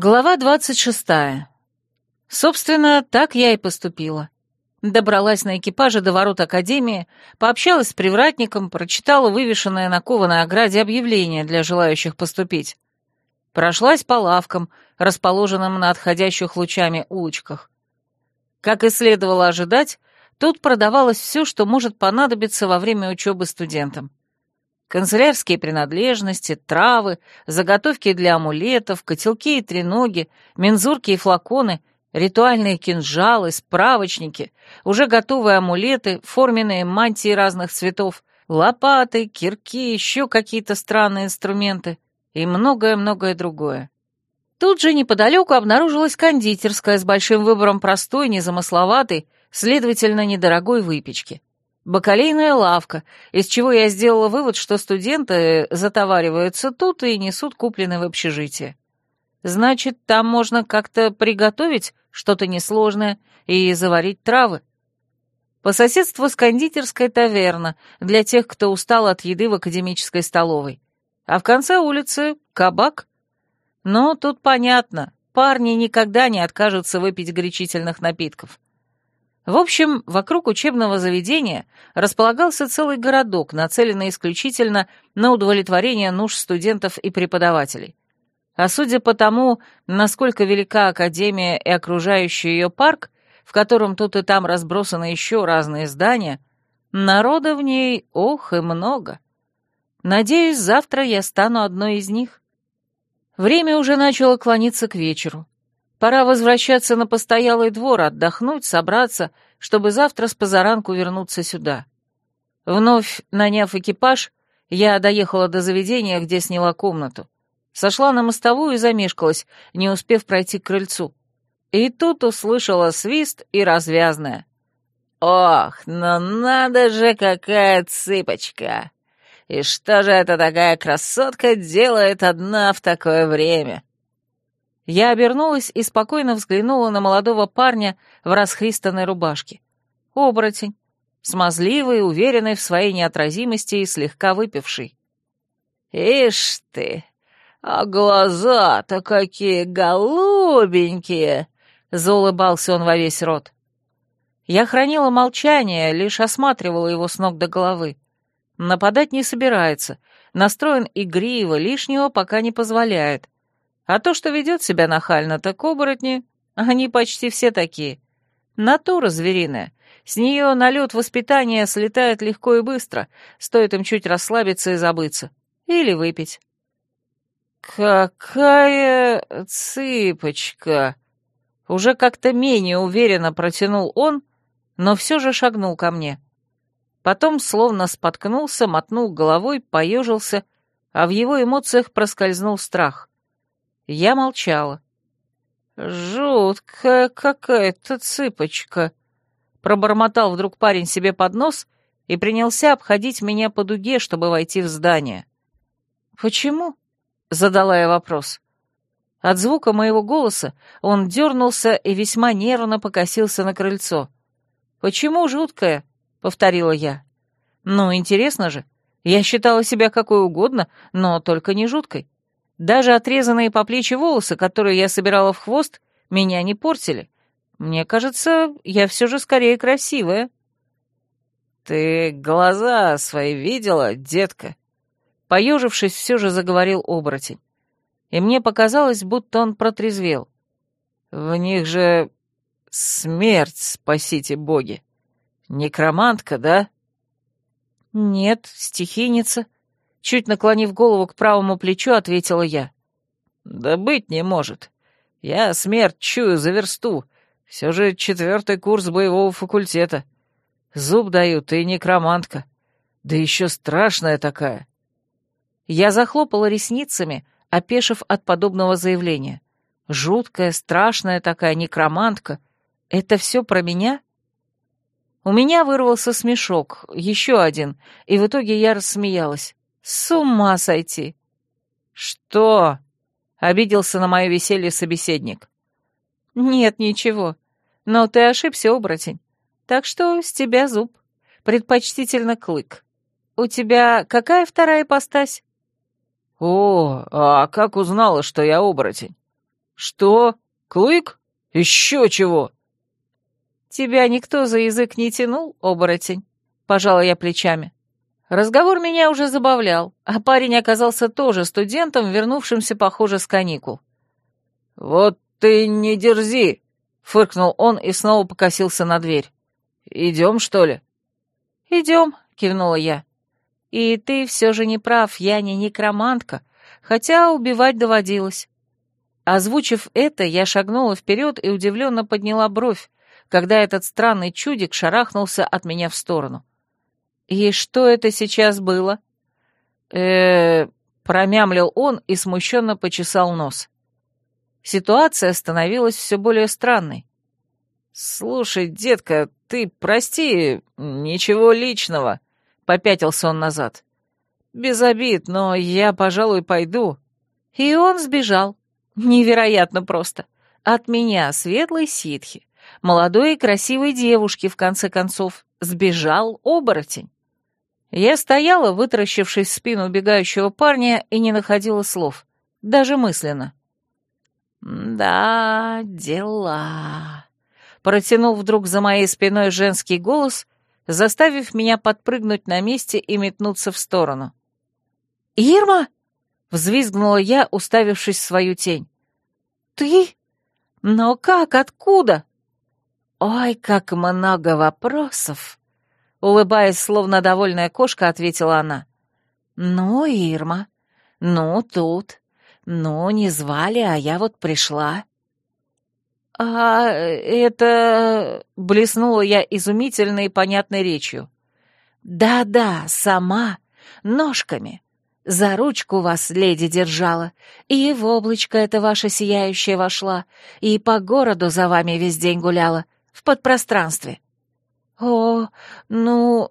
Глава двадцать шестая. Собственно, так я и поступила. Добралась на экипаже до ворот Академии, пообщалась с привратником, прочитала вывешенное на кованой ограде объявление для желающих поступить. Прошлась по лавкам, расположенным на отходящих лучами улочках. Как и следовало ожидать, тут продавалось все, что может понадобиться во время учебы студентам. Канцелярские принадлежности, травы, заготовки для амулетов, котелки и треноги, мензурки и флаконы, ритуальные кинжалы, справочники, уже готовые амулеты, форменные мантии разных цветов, лопаты, кирки, еще какие-то странные инструменты и многое-многое другое. Тут же неподалеку обнаружилась кондитерская с большим выбором простой, незамысловатой, следовательно, недорогой выпечки бакалейная лавка, из чего я сделала вывод, что студенты затовариваются тут и несут купленное в общежитие. Значит, там можно как-то приготовить что-то несложное и заварить травы. По соседству с кондитерской таверна для тех, кто устал от еды в академической столовой. А в конце улицы — кабак. Но тут понятно, парни никогда не откажутся выпить горячительных напитков. В общем, вокруг учебного заведения располагался целый городок, нацеленный исключительно на удовлетворение нужд студентов и преподавателей. А судя по тому, насколько велика Академия и окружающий ее парк, в котором тут и там разбросаны еще разные здания, народа в ней, ох, и много. Надеюсь, завтра я стану одной из них. Время уже начало клониться к вечеру. Пора возвращаться на постоялый двор, отдохнуть, собраться, чтобы завтра с позаранку вернуться сюда. Вновь наняв экипаж, я доехала до заведения, где сняла комнату. Сошла на мостовую и замешкалась, не успев пройти к крыльцу. И тут услышала свист и развязное. «Ох, ну надо же, какая цыпочка! И что же эта такая красотка делает одна в такое время?» Я обернулась и спокойно взглянула на молодого парня в расхристанной рубашке. Оборотень, смазливый, уверенный в своей неотразимости и слегка выпивший. «Ишь ты! А глаза-то какие голубенькие!» — заулыбался он во весь рот. Я хранила молчание, лишь осматривала его с ног до головы. Нападать не собирается, настроен игриво, лишнего пока не позволяет. А то, что ведет себя нахально, так оборотни, они почти все такие. Натура звериная. С нее налет воспитания слетает легко и быстро, стоит им чуть расслабиться и забыться. Или выпить. «Какая цыпочка!» Уже как-то менее уверенно протянул он, но все же шагнул ко мне. Потом словно споткнулся, мотнул головой, поежился, а в его эмоциях проскользнул страх. Я молчала. «Жуткая какая-то цыпочка», — пробормотал вдруг парень себе под нос и принялся обходить меня по дуге, чтобы войти в здание. «Почему?» — задала я вопрос. От звука моего голоса он дернулся и весьма нервно покосился на крыльцо. «Почему жуткая?» — повторила я. «Ну, интересно же. Я считала себя какой угодно, но только не жуткой. Даже отрезанные по плечи волосы, которые я собирала в хвост, меня не портили. Мне кажется, я все же скорее красивая. «Ты глаза свои видела, детка?» Поежившись, все же заговорил оборотень. И мне показалось, будто он протрезвел. «В них же смерть, спасите боги. Некромантка, да?» «Нет, стихийница», Чуть наклонив голову к правому плечу, ответила я. «Да быть не может. Я смерть чую за версту. Все же четвертый курс боевого факультета. Зуб даю, ты некромантка. Да еще страшная такая». Я захлопала ресницами, опешив от подобного заявления. Жуткая, страшная такая некромантка. Это все про меня? У меня вырвался смешок, еще один, и в итоге я рассмеялась. С ума сойти!» «Что?» — обиделся на мое веселье собеседник. «Нет, ничего. Но ты ошибся, оборотень. Так что с тебя зуб. Предпочтительно клык. У тебя какая вторая ипостась?» «О, а как узнала, что я оборотень?» «Что? Клык? Еще чего?» «Тебя никто за язык не тянул, оборотень?» — пожала я плечами. Разговор меня уже забавлял, а парень оказался тоже студентом, вернувшимся, похоже, с каникул. «Вот ты не дерзи!» — фыркнул он и снова покосился на дверь. «Идем, что ли?» «Идем», — кивнула я. «И ты все же не прав, я не некромантка, хотя убивать доводилось». Озвучив это, я шагнула вперед и удивленно подняла бровь, когда этот странный чудик шарахнулся от меня в сторону. «И что это сейчас было?» э промямлил он и смущенно почесал нос. Ситуация становилась все более странной. «Слушай, детка, ты прости, ничего личного», — попятился он назад. «Без обид, но я, пожалуй, пойду». И он сбежал. Невероятно просто. От меня, светлой ситхи, молодой и красивой девушки, в конце концов, сбежал оборотень. Я стояла, вытаращившись в спину убегающего парня, и не находила слов, даже мысленно. «Да, дела», — протянул вдруг за моей спиной женский голос, заставив меня подпрыгнуть на месте и метнуться в сторону. «Ирма!» — взвизгнула я, уставившись в свою тень. «Ты? Но как? Откуда?» «Ой, как много вопросов!» Улыбаясь, словно довольная кошка, ответила она. «Ну, Ирма, ну, тут. Ну, не звали, а я вот пришла». «А это...» — блеснула я изумительной и понятной речью. «Да-да, сама, ножками. За ручку вас леди держала, и в облачко это ваше сияющее вошла, и по городу за вами весь день гуляла, в подпространстве. «О, ну,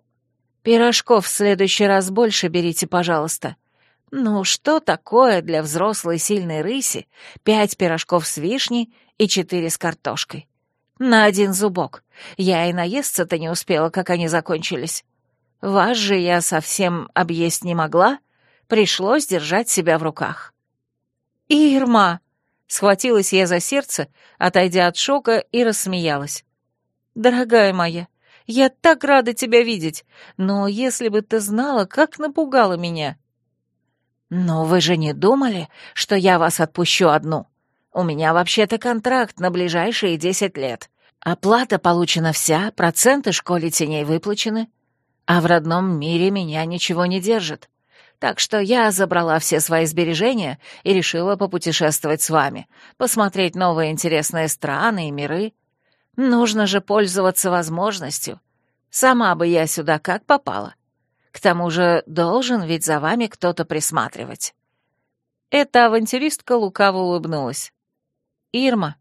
пирожков в следующий раз больше берите, пожалуйста. Ну, что такое для взрослой сильной рыси пять пирожков с вишней и четыре с картошкой? На один зубок. Я и наесться-то не успела, как они закончились. Вас же я совсем объесть не могла, пришлось держать себя в руках». «Ирма!» — схватилась я за сердце, отойдя от шока, и рассмеялась. «Дорогая моя, я так рада тебя видеть, но если бы ты знала, как напугала меня». «Но вы же не думали, что я вас отпущу одну? У меня вообще-то контракт на ближайшие десять лет. Оплата получена вся, проценты школе теней выплачены, а в родном мире меня ничего не держит. Так что я забрала все свои сбережения и решила попутешествовать с вами, посмотреть новые интересные страны и миры. Нужно же пользоваться возможностью. Сама бы я сюда как попала. К тому же должен ведь за вами кто-то присматривать. Эта авантюристка лукаво улыбнулась. «Ирма,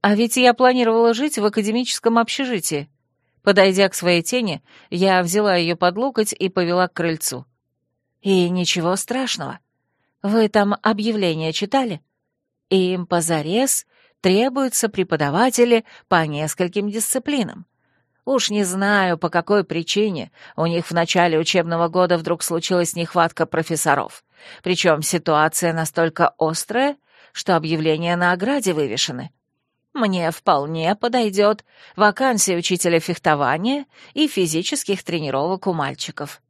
а ведь я планировала жить в академическом общежитии». Подойдя к своей тени, я взяла ее под локоть и повела к крыльцу. «И ничего страшного. Вы там объявление читали? Им позарез требуются преподаватели по нескольким дисциплинам. Уж не знаю, по какой причине у них в начале учебного года вдруг случилась нехватка профессоров. Причем ситуация настолько острая, что объявления на ограде вывешены. Мне вполне подойдет вакансия учителя фехтования и физических тренировок у мальчиков.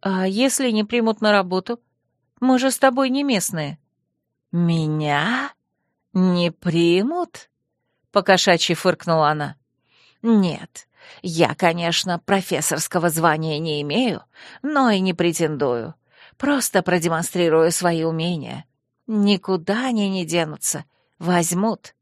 А если не примут на работу? Мы же с тобой не местные. Меня? «Не примут?» — покошачьи фыркнула она. «Нет, я, конечно, профессорского звания не имею, но и не претендую. Просто продемонстрирую свои умения. Никуда они не денутся, возьмут.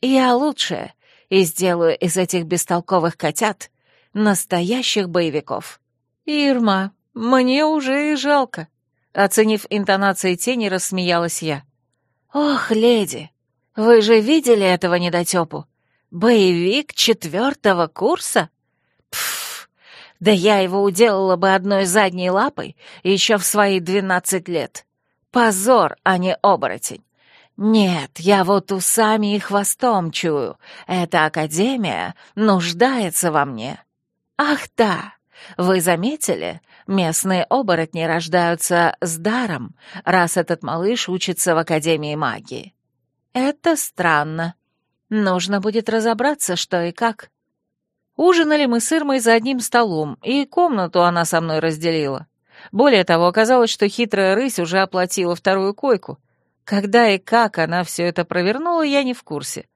Я лучшая и сделаю из этих бестолковых котят настоящих боевиков». «Ирма, мне уже и жалко», — оценив интонации тени, рассмеялась я. «Ох, леди, вы же видели этого недотёпу? Боевик четвертого курса? Пф, да я его уделала бы одной задней лапой еще в свои двенадцать лет. Позор, а не оборотень. Нет, я вот усами и хвостом чую. Эта академия нуждается во мне. Ах да, вы заметили? Местные оборотни рождаются с даром, раз этот малыш учится в Академии магии. Это странно. Нужно будет разобраться, что и как. Ужинали мы с Ирмой за одним столом, и комнату она со мной разделила. Более того, оказалось, что хитрая рысь уже оплатила вторую койку. Когда и как она все это провернула, я не в курсе.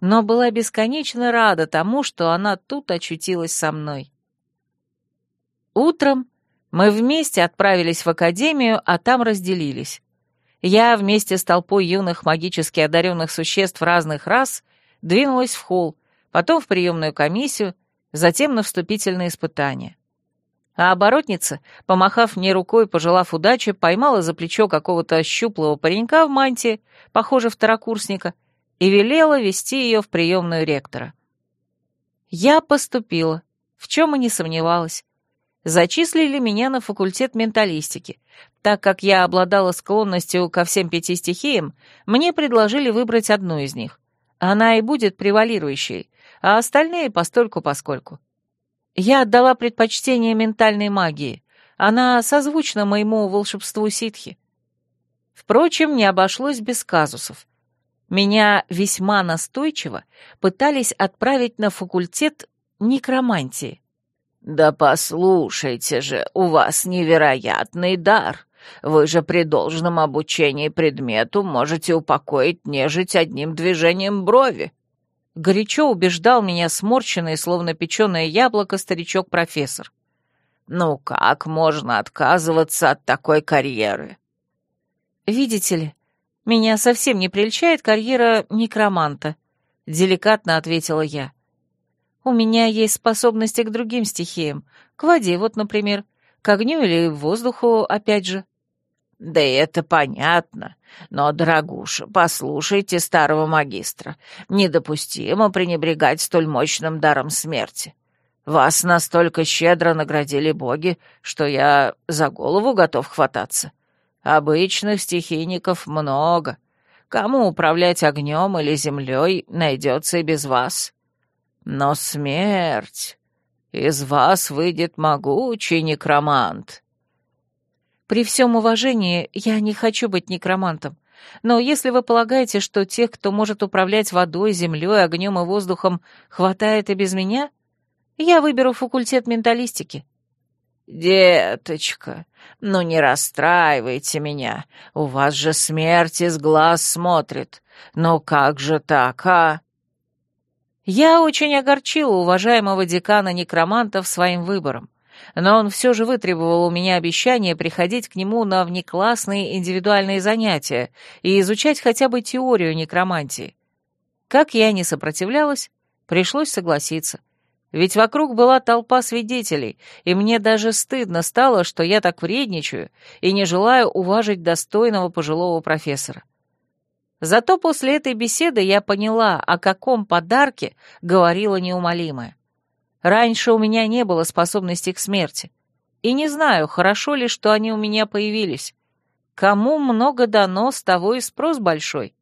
Но была бесконечно рада тому, что она тут очутилась со мной. Утром мы вместе отправились в академию, а там разделились. Я вместе с толпой юных магически одаренных существ разных рас двинулась в холл, потом в приемную комиссию, затем на вступительные испытания. А оборотница, помахав мне рукой, пожелав удачи, поймала за плечо какого-то щуплого паренька в мантии, похоже, второкурсника, и велела вести ее в приемную ректора. Я поступила, в чем и не сомневалась. Зачислили меня на факультет менталистики. Так как я обладала склонностью ко всем пяти стихиям, мне предложили выбрать одну из них. Она и будет превалирующей, а остальные постольку-поскольку. Я отдала предпочтение ментальной магии. Она созвучна моему волшебству ситхи. Впрочем, не обошлось без казусов. Меня весьма настойчиво пытались отправить на факультет некромантии. «Да послушайте же, у вас невероятный дар. Вы же при должном обучении предмету можете упокоить нежить одним движением брови», Горячо убеждал меня сморщенный, словно печеное яблоко, старичок-профессор. «Ну как можно отказываться от такой карьеры?» «Видите ли, меня совсем не прельчает карьера некроманта», — деликатно ответила я. «У меня есть способности к другим стихиям, к воде, вот, например, к огню или воздуху, опять же». «Да это понятно. Но, дорогуша, послушайте старого магистра. Недопустимо пренебрегать столь мощным даром смерти. Вас настолько щедро наградили боги, что я за голову готов хвататься. Обычных стихийников много. Кому управлять огнем или землей найдется и без вас. Но смерть... Из вас выйдет могучий некромант. При всем уважении, я не хочу быть некромантом. Но если вы полагаете, что тех, кто может управлять водой, землей, огнем и воздухом, хватает и без меня, я выберу факультет менталистики». «Деточка, ну не расстраивайте меня. У вас же смерть из глаз смотрит. Ну как же так, а?» Я очень огорчила уважаемого декана некромантов своим выбором но он все же вытребовал у меня обещание приходить к нему на внеклассные индивидуальные занятия и изучать хотя бы теорию некромантии. Как я не сопротивлялась, пришлось согласиться. Ведь вокруг была толпа свидетелей, и мне даже стыдно стало, что я так вредничаю и не желаю уважить достойного пожилого профессора. Зато после этой беседы я поняла, о каком подарке говорила неумолимая. Раньше у меня не было способностей к смерти. И не знаю, хорошо ли, что они у меня появились. Кому много дано, с того и спрос большой.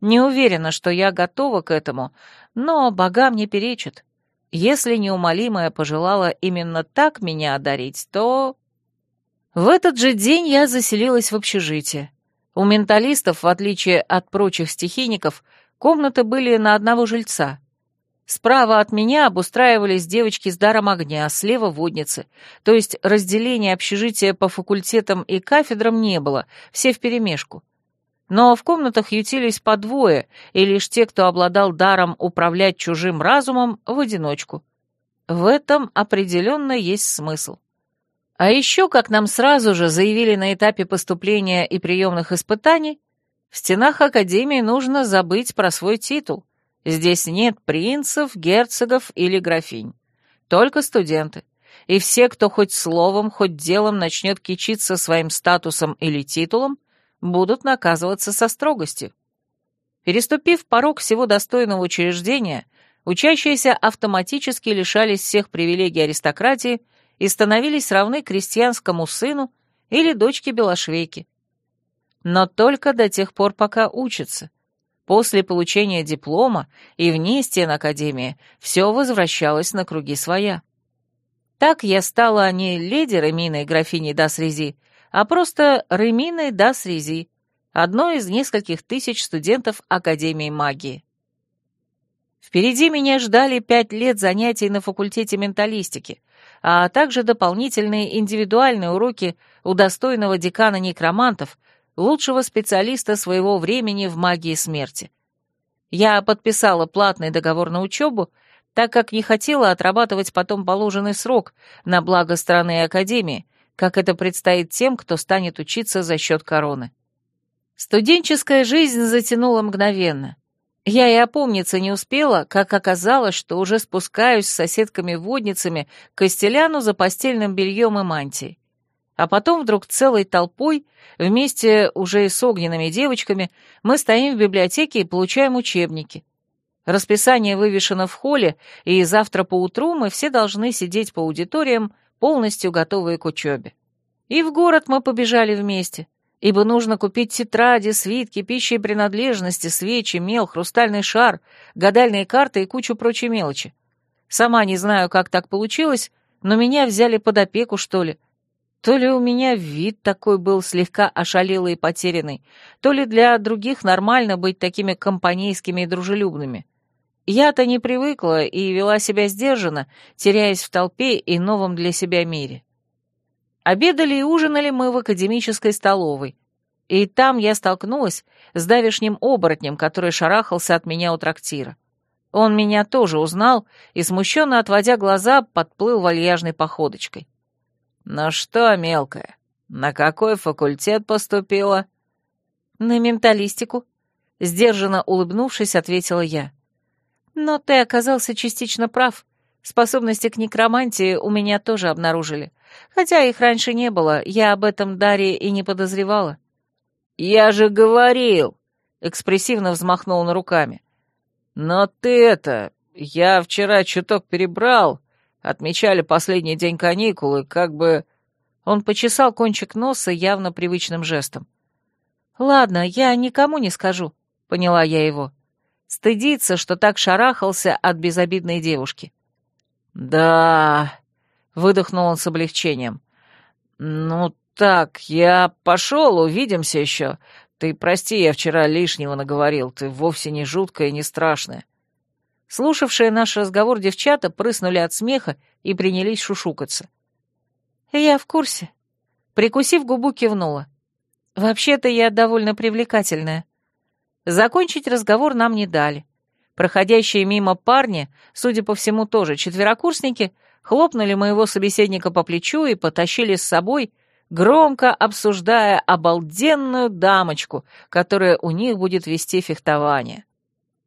Не уверена, что я готова к этому, но богам не перечат. Если неумолимая пожелала именно так меня одарить, то... В этот же день я заселилась в общежитие. У менталистов, в отличие от прочих стихийников, комнаты были на одного жильца — Справа от меня обустраивались девочки с даром огня, слева — водницы. То есть разделения общежития по факультетам и кафедрам не было, все вперемешку. Но в комнатах ютились по двое, и лишь те, кто обладал даром управлять чужим разумом, в одиночку. В этом определенно есть смысл. А еще, как нам сразу же заявили на этапе поступления и приемных испытаний, в стенах Академии нужно забыть про свой титул — Здесь нет принцев, герцогов или графинь. Только студенты. И все, кто хоть словом, хоть делом начнет кичиться своим статусом или титулом, будут наказываться со строгостью. Переступив порог всего достойного учреждения, учащиеся автоматически лишались всех привилегий аристократии и становились равны крестьянскому сыну или дочке Белошвейки. Но только до тех пор, пока учатся. После получения диплома и вне стен Академии все возвращалось на круги своя. Так я стала не леди Реминой графиней Дасрези, а просто Реминой Дасрези, одной из нескольких тысяч студентов Академии магии. Впереди меня ждали пять лет занятий на факультете менталистики, а также дополнительные индивидуальные уроки у достойного декана некромантов, лучшего специалиста своего времени в магии смерти. Я подписала платный договор на учебу, так как не хотела отрабатывать потом положенный срок на благо страны и Академии, как это предстоит тем, кто станет учиться за счет короны. Студенческая жизнь затянула мгновенно. Я и опомниться не успела, как оказалось, что уже спускаюсь с соседками-водницами к Костеляну за постельным бельем и мантией. А потом вдруг целой толпой, вместе уже и с огненными девочками, мы стоим в библиотеке и получаем учебники. Расписание вывешено в холле, и завтра поутру мы все должны сидеть по аудиториям, полностью готовые к учебе. И в город мы побежали вместе, ибо нужно купить тетради, свитки, пищи и принадлежности, свечи, мел, хрустальный шар, гадальные карты и кучу прочей мелочи. Сама не знаю, как так получилось, но меня взяли под опеку, что ли, то ли у меня вид такой был слегка ошалелый и потерянный, то ли для других нормально быть такими компанейскими и дружелюбными. Я-то не привыкла и вела себя сдержанно, теряясь в толпе и новом для себя мире. Обедали и ужинали мы в академической столовой, и там я столкнулась с давишним оборотнем, который шарахался от меня у трактира. Он меня тоже узнал и, смущенно отводя глаза, подплыл вальяжной походочкой. «Ну что, мелкая, на какой факультет поступила?» «На менталистику», — сдержанно улыбнувшись, ответила я. «Но ты оказался частично прав. Способности к некромантии у меня тоже обнаружили. Хотя их раньше не было, я об этом Дарье и не подозревала». «Я же говорил!» — экспрессивно взмахнул на руками. «Но ты это... Я вчера чуток перебрал, Отмечали последний день каникулы, как бы... Он почесал кончик носа явно привычным жестом. «Ладно, я никому не скажу», — поняла я его. Стыдится, что так шарахался от безобидной девушки. «Да...» — выдохнул он с облегчением. «Ну так, я пошел, увидимся еще. Ты прости, я вчера лишнего наговорил, ты вовсе не жуткая и не страшная. Слушавшие наш разговор девчата прыснули от смеха и принялись шушукаться. «Я в курсе». Прикусив губу, кивнула. «Вообще-то я довольно привлекательная». Закончить разговор нам не дали. Проходящие мимо парни, судя по всему, тоже четверокурсники, хлопнули моего собеседника по плечу и потащили с собой, громко обсуждая обалденную дамочку, которая у них будет вести фехтование.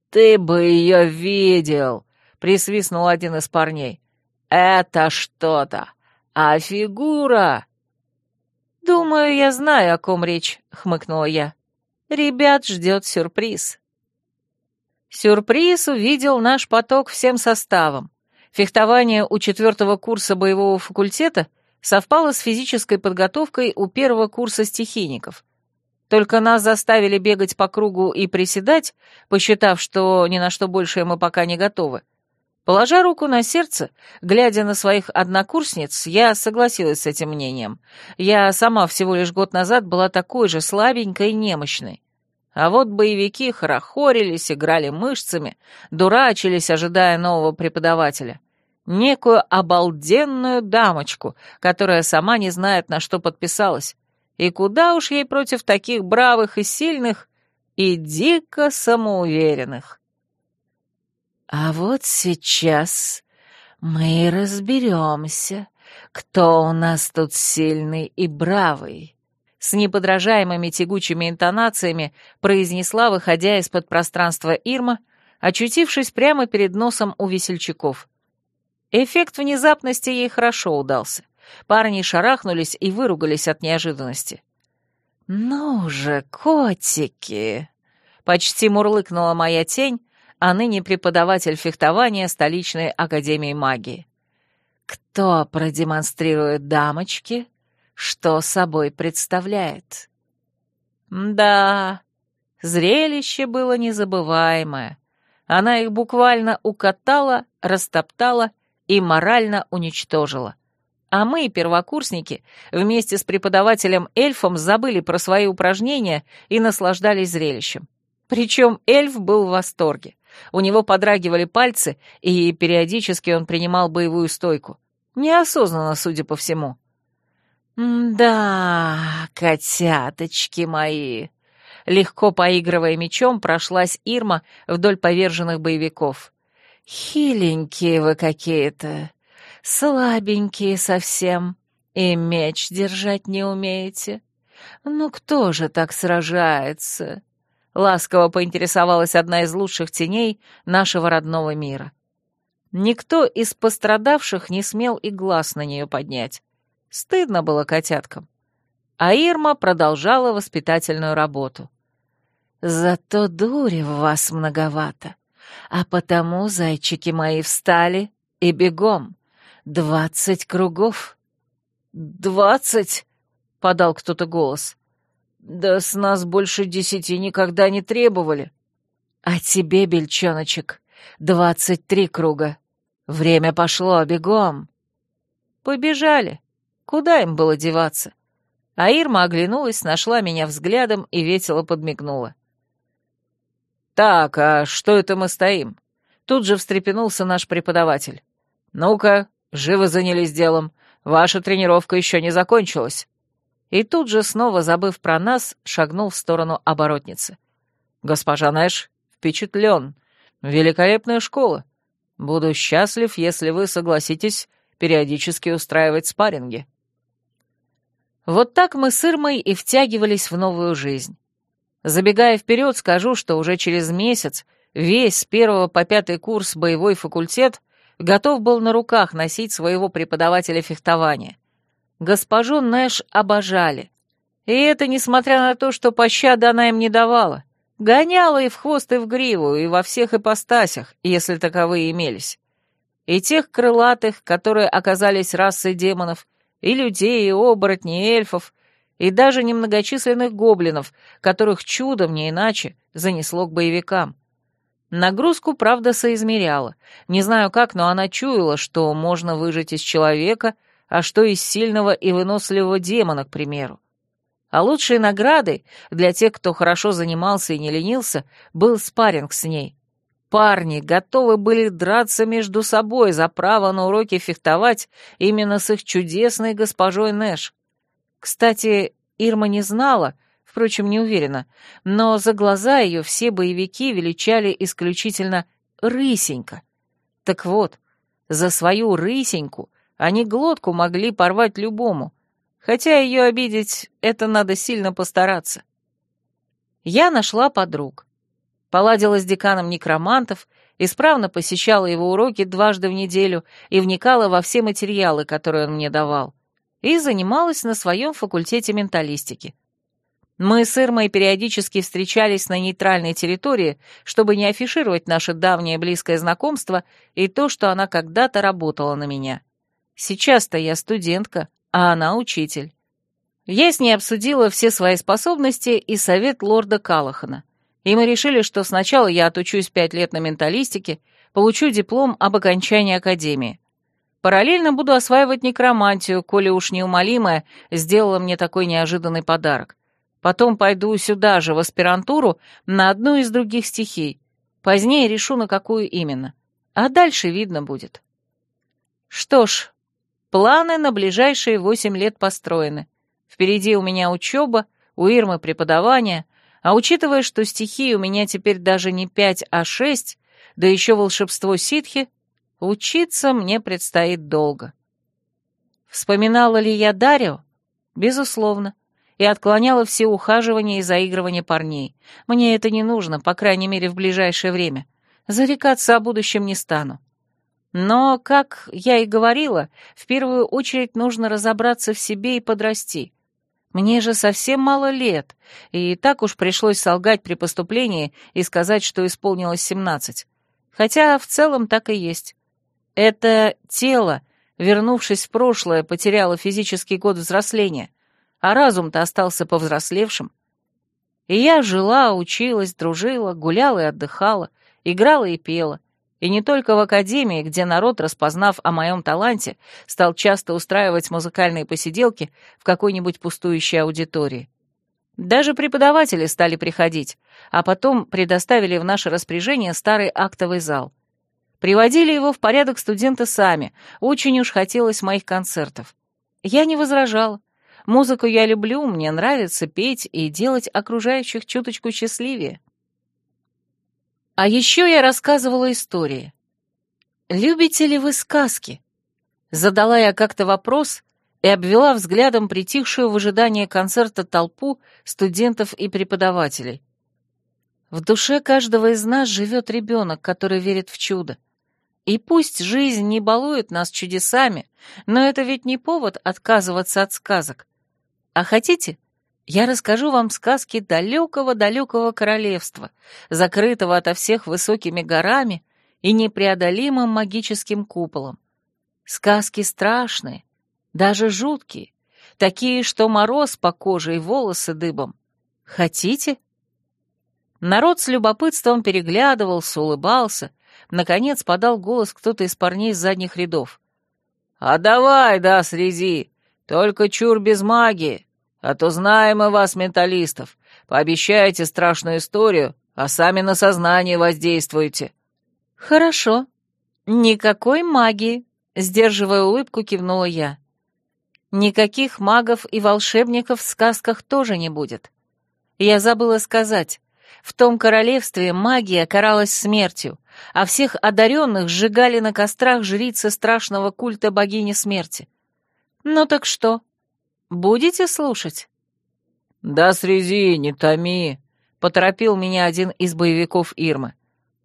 «Ты бы ее видел!» — присвистнул один из парней. «Это что-то! А фигура...» «Думаю, я знаю, о ком речь», — хмыкнула я. «Ребят ждет сюрприз». Сюрприз увидел наш поток всем составом. Фехтование у четвертого курса боевого факультета совпало с физической подготовкой у первого курса стихийников. Только нас заставили бегать по кругу и приседать, посчитав, что ни на что большее мы пока не готовы. Положа руку на сердце, глядя на своих однокурсниц, я согласилась с этим мнением. Я сама всего лишь год назад была такой же слабенькой и немощной. А вот боевики хорохорились, играли мышцами, дурачились, ожидая нового преподавателя. Некую обалденную дамочку, которая сама не знает, на что подписалась. И куда уж ей против таких бравых и сильных, и дико самоуверенных. А вот сейчас мы и разберемся, кто у нас тут сильный и бравый. С неподражаемыми тягучими интонациями произнесла, выходя из-под пространства Ирма, очутившись прямо перед носом у весельчаков. Эффект внезапности ей хорошо удался. Парни шарахнулись и выругались от неожиданности. «Ну же, котики!» — почти мурлыкнула моя тень, а ныне преподаватель фехтования столичной академии магии. «Кто продемонстрирует дамочке, что собой представляет?» «Да, зрелище было незабываемое. Она их буквально укатала, растоптала и морально уничтожила. А мы, первокурсники, вместе с преподавателем-эльфом забыли про свои упражнения и наслаждались зрелищем. Причем эльф был в восторге. У него подрагивали пальцы, и периодически он принимал боевую стойку. Неосознанно, судя по всему. «Да, котяточки мои!» Легко поигрывая мечом, прошлась Ирма вдоль поверженных боевиков. «Хиленькие вы какие-то, слабенькие совсем, и меч держать не умеете. Ну кто же так сражается?» Ласково поинтересовалась одна из лучших теней нашего родного мира. Никто из пострадавших не смел и глаз на нее поднять. Стыдно было котяткам. А Ирма продолжала воспитательную работу. «Зато дури в вас многовато, а потому, зайчики мои, встали и бегом. Двадцать кругов». «Двадцать?» — подал кто-то голос. «Да с нас больше десяти никогда не требовали». «А тебе, бельчоночек, двадцать три круга. Время пошло, бегом». «Побежали», Куда им было деваться? А Ирма оглянулась, нашла меня взглядом и весело подмигнула. «Так, а что это мы стоим?» Тут же встрепенулся наш преподаватель. «Ну-ка, живо занялись делом. Ваша тренировка еще не закончилась». И тут же, снова забыв про нас, шагнул в сторону оборотницы. «Госпожа Нэш, впечатлен. Великолепная школа. Буду счастлив, если вы согласитесь периодически устраивать спарринги». Вот так мы с Ирмой и втягивались в новую жизнь. Забегая вперед, скажу, что уже через месяц весь с первого по пятый курс боевой факультет готов был на руках носить своего преподавателя фехтования. Госпожу Нэш обожали. И это несмотря на то, что пощады она им не давала. Гоняла и в хвост, и в гриву, и во всех ипостасях, если таковые имелись. И тех крылатых, которые оказались расой демонов, и людей, и оборотней, и эльфов, и даже немногочисленных гоблинов, которых чудом, не иначе, занесло к боевикам. Нагрузку, правда, соизмеряла. Не знаю как, но она чуяла, что можно выжать из человека, а что из сильного и выносливого демона, к примеру. А лучшей наградой для тех, кто хорошо занимался и не ленился, был спарринг с ней. Парни готовы были драться между собой за право на уроки фехтовать именно с их чудесной госпожой Нэш. Кстати, Ирма не знала, впрочем, не уверена, но за глаза ее все боевики величали исключительно «рысенька». Так вот, за свою рысеньку они глотку могли порвать любому, хотя ее обидеть — это надо сильно постараться. Я нашла подруг поладила с деканом некромантов, исправно посещала его уроки дважды в неделю и вникала во все материалы, которые он мне давал, и занималась на своем факультете менталистики. Мы с Ирмой периодически встречались на нейтральной территории, чтобы не афишировать наше давнее близкое знакомство и то, что она когда-то работала на меня. Сейчас-то я студентка, а она учитель. Я с ней обсудила все свои способности и совет лорда Калахана и мы решили, что сначала я отучусь пять лет на менталистике, получу диплом об окончании академии. Параллельно буду осваивать некромантию, коли уж неумолимая сделала мне такой неожиданный подарок. Потом пойду сюда же, в аспирантуру, на одну из других стихий. Позднее решу, на какую именно. А дальше видно будет. Что ж, планы на ближайшие восемь лет построены. Впереди у меня учеба, у Ирмы преподавание — а учитывая, что стихии у меня теперь даже не пять, а шесть, да еще волшебство ситхи, учиться мне предстоит долго. Вспоминала ли я Дарио? Безусловно. И отклоняла все ухаживания и заигрывания парней. Мне это не нужно, по крайней мере, в ближайшее время. Зарекаться о будущем не стану. Но, как я и говорила, в первую очередь нужно разобраться в себе и подрасти. Мне же совсем мало лет, и так уж пришлось солгать при поступлении и сказать, что исполнилось семнадцать. Хотя в целом так и есть. Это тело, вернувшись в прошлое, потеряло физический год взросления, а разум-то остался повзрослевшим. И я жила, училась, дружила, гуляла и отдыхала, играла и пела, И не только в академии, где народ, распознав о моем таланте, стал часто устраивать музыкальные посиделки в какой-нибудь пустующей аудитории. Даже преподаватели стали приходить, а потом предоставили в наше распоряжение старый актовый зал. Приводили его в порядок студенты сами, очень уж хотелось моих концертов. Я не возражала. Музыку я люблю, мне нравится петь и делать окружающих чуточку счастливее. А еще я рассказывала истории. «Любите ли вы сказки?» Задала я как-то вопрос и обвела взглядом притихшую в ожидании концерта толпу студентов и преподавателей. В душе каждого из нас живет ребенок, который верит в чудо. И пусть жизнь не балует нас чудесами, но это ведь не повод отказываться от сказок. А хотите, я расскажу вам сказки далекого-далекого королевства, закрытого ото всех высокими горами и непреодолимым магическим куполом. Сказки страшные, даже жуткие, такие, что мороз по коже и волосы дыбом. Хотите? Народ с любопытством переглядывался, улыбался. Наконец подал голос кто-то из парней с задних рядов. «А давай, да, среди, только чур без магии!» А то знаем мы вас, менталистов. Пообещайте страшную историю, а сами на сознание воздействуете». «Хорошо. Никакой магии», — сдерживая улыбку, кивнула я. «Никаких магов и волшебников в сказках тоже не будет. Я забыла сказать, в том королевстве магия каралась смертью, а всех одаренных сжигали на кострах жрицы страшного культа богини смерти. Ну так что, Будете слушать?» «Да срези, не томи», — поторопил меня один из боевиков Ирмы.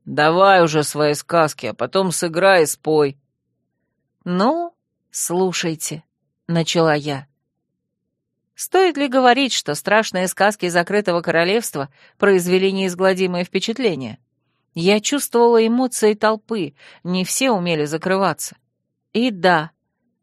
«Давай уже свои сказки, а потом сыграй и спой». «Ну, слушайте», — начала я. Стоит ли говорить, что страшные сказки закрытого королевства произвели неизгладимое впечатление? Я чувствовала эмоции толпы, не все умели закрываться. И да,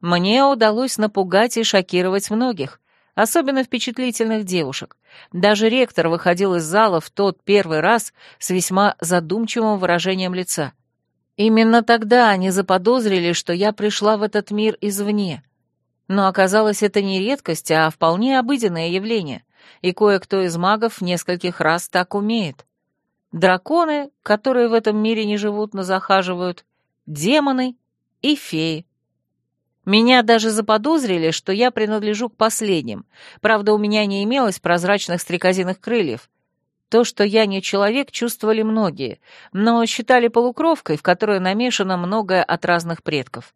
мне удалось напугать и шокировать многих, особенно впечатлительных девушек. Даже ректор выходил из зала в тот первый раз с весьма задумчивым выражением лица. Именно тогда они заподозрили, что я пришла в этот мир извне. Но оказалось, это не редкость, а вполне обыденное явление, и кое-кто из магов нескольких раз так умеет. Драконы, которые в этом мире не живут, но захаживают, демоны и феи. Меня даже заподозрили, что я принадлежу к последним. Правда, у меня не имелось прозрачных стрекозиных крыльев. То, что я не человек, чувствовали многие, но считали полукровкой, в которой намешано многое от разных предков.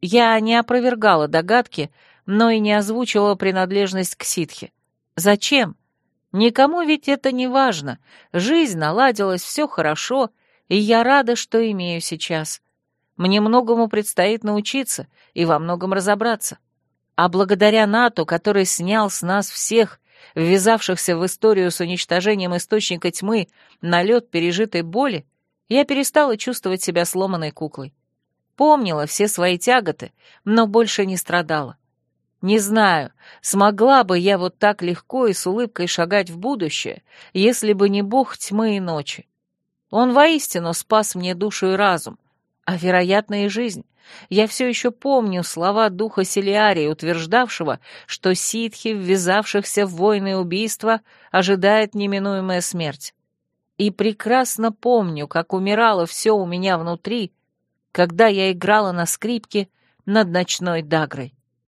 Я не опровергала догадки, но и не озвучивала принадлежность к ситхе. Зачем? Никому ведь это не важно. Жизнь наладилась, все хорошо, и я рада, что имею сейчас. Мне многому предстоит научиться и во многом разобраться. А благодаря НАТО, который снял с нас всех, ввязавшихся в историю с уничтожением источника тьмы, налет пережитой боли, я перестала чувствовать себя сломанной куклой. Помнила все свои тяготы, но больше не страдала. Не знаю, смогла бы я вот так легко и с улыбкой шагать в будущее, если бы не бог тьмы и ночи. Он воистину спас мне душу и разум, а, вероятно, и жизнь. Я все еще помню слова духа Селиарии, утверждавшего, что ситхи, ввязавшихся в войны и убийства, ожидает неминуемая смерть. И прекрасно помню, как умирало все у меня внутри, когда я играла на скрипке над ночной дагрой.